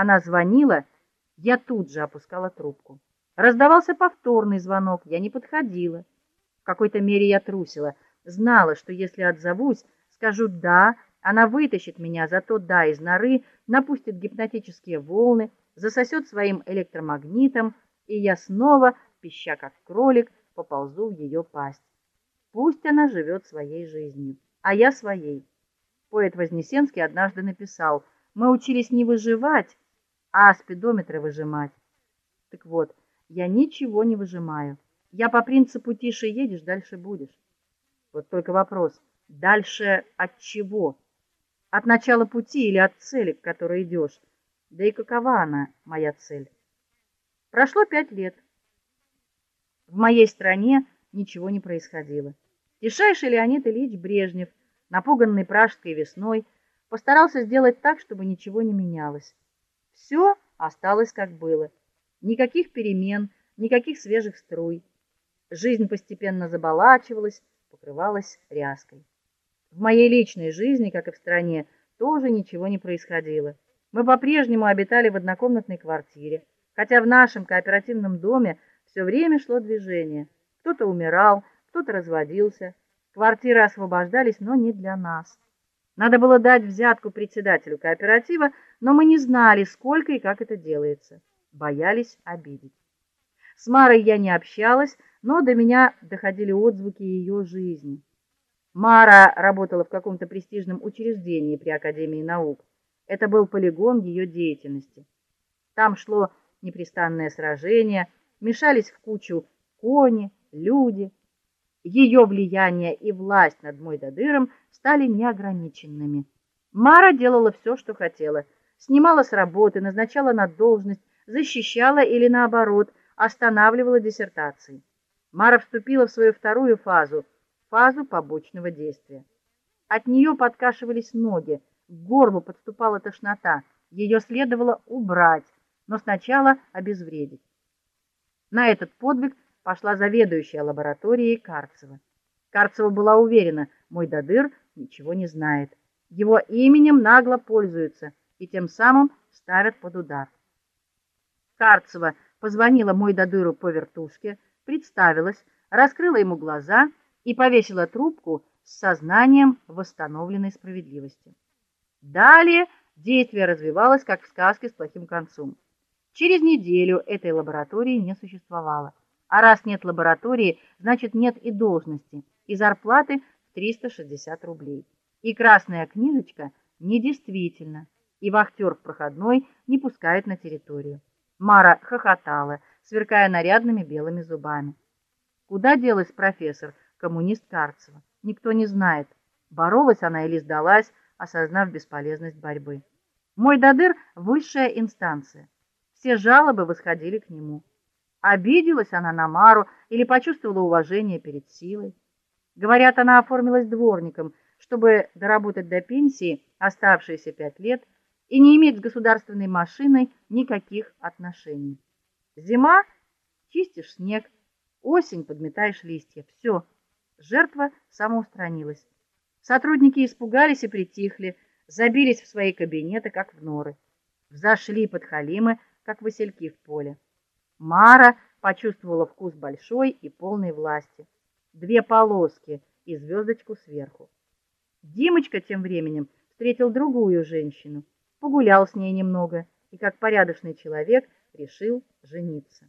Она звонила, я тут же опускала трубку. Раздавался повторный звонок, я не подходила. В какой-то мере я трусила, знала, что если отзовусь, скажу да, она вытащит меня за то да из норы, напустит гипнотические волны, засосет своим электромагнитом, и я снова, пища как кролик, поползу в ее пасть. Пусть она живет своей жизнью, а я своей. Поэт Вознесенский однажды написал: "Мы учились не выживать, а спидометры выжимать". Так вот, я ничего не выжимаю. Я по принципу тише едешь, дальше будешь. Вот только вопрос: дальше от чего? От начала пути или от цели, к которой идешь? Да и какова она, моя цель? Прошло пять лет. В моей стране ничего не происходило. Тишайший Леонид Ильич Брежнев, напуганный пражской весной, постарался сделать так, чтобы ничего не менялось. Все осталось как было. Никаких перемен, никаких свежих струй. Жизнь постепенно заболачивалась, покрывалась ряской. В моей личной жизни, как и в стране, тоже ничего не происходило. Мы по-прежнему обитали в однокомнатной квартире, хотя в нашем кооперативном доме все время шло движение. Кто-то умирал, кто-то разводился. Квартиры освобождались, но не для нас. Надо было дать взятку председателю кооператива, но мы не знали, сколько и как это делается. Боялись обидеть. С Марой я не общалась, но до меня доходили отзвуки ее жизни. Мара работала в каком-то престижном учреждении при Академии наук. Это был полигон ее деятельности. Там шло непрестанное сражение, мешались в кучу кони, люди. Ее влияние и власть над Мойдодыром стали неограниченными. Мара делала все, что хотела. Снимала с работы, назначала на должность, защищала или наоборот, останавливала диссертации. Мара вступила в свою вторую фазу фазу побочного действия. От нее подкашивались ноги, к горлу подступала тошнота. Ее следовало убрать, но сначала обезвредить. На этот подвиг пошла заведующая лабораторией Карцева. Карцева была уверена, мой Дадыр ничего не знает. Его именем нагло пользуются и тем самым ставят под удар. Карцева позвонила мой Дадыру по вертушке, представилась, раскрыла ему глаза и повесила трубку с сознанием восстановленной справедливости. Далее действие развивалось как в сказке с плохим концом. Через неделю этой лаборатории не существовало. А раз нет лаборатории, значит нет и должности, и зарплаты в 360 рублей. И красная книжечка недействительна, и вахтер в проходной не пускает на территорию. Мара хохотала, сверкая нарядными белыми зубами. Куда делась профессор? коммунист Карцева. Никто не знает, боролась она или сдалась, осознав бесполезность борьбы. Мой Дадыр высшая инстанция. Все жалобы восходили к нему. Обиделась она на Мару или почувствовала уважение перед силой. Говорят, она оформилась дворником, чтобы доработать до пенсии оставшиеся пять лет и не иметь с государственной машиной никаких отношений. Зима чистишь снег, осень подметаешь листья. Все. Жертва самоустранилась. Сотрудники испугались и притихли, забились в свои кабинеты, как в норы. Взошли подхалимы, как васильки в поле. Мара почувствовала вкус большой и полной власти. Две полоски и звездочку сверху. Димочка тем временем встретил другую женщину, погулял с ней немного и как порядочный человек решил жениться.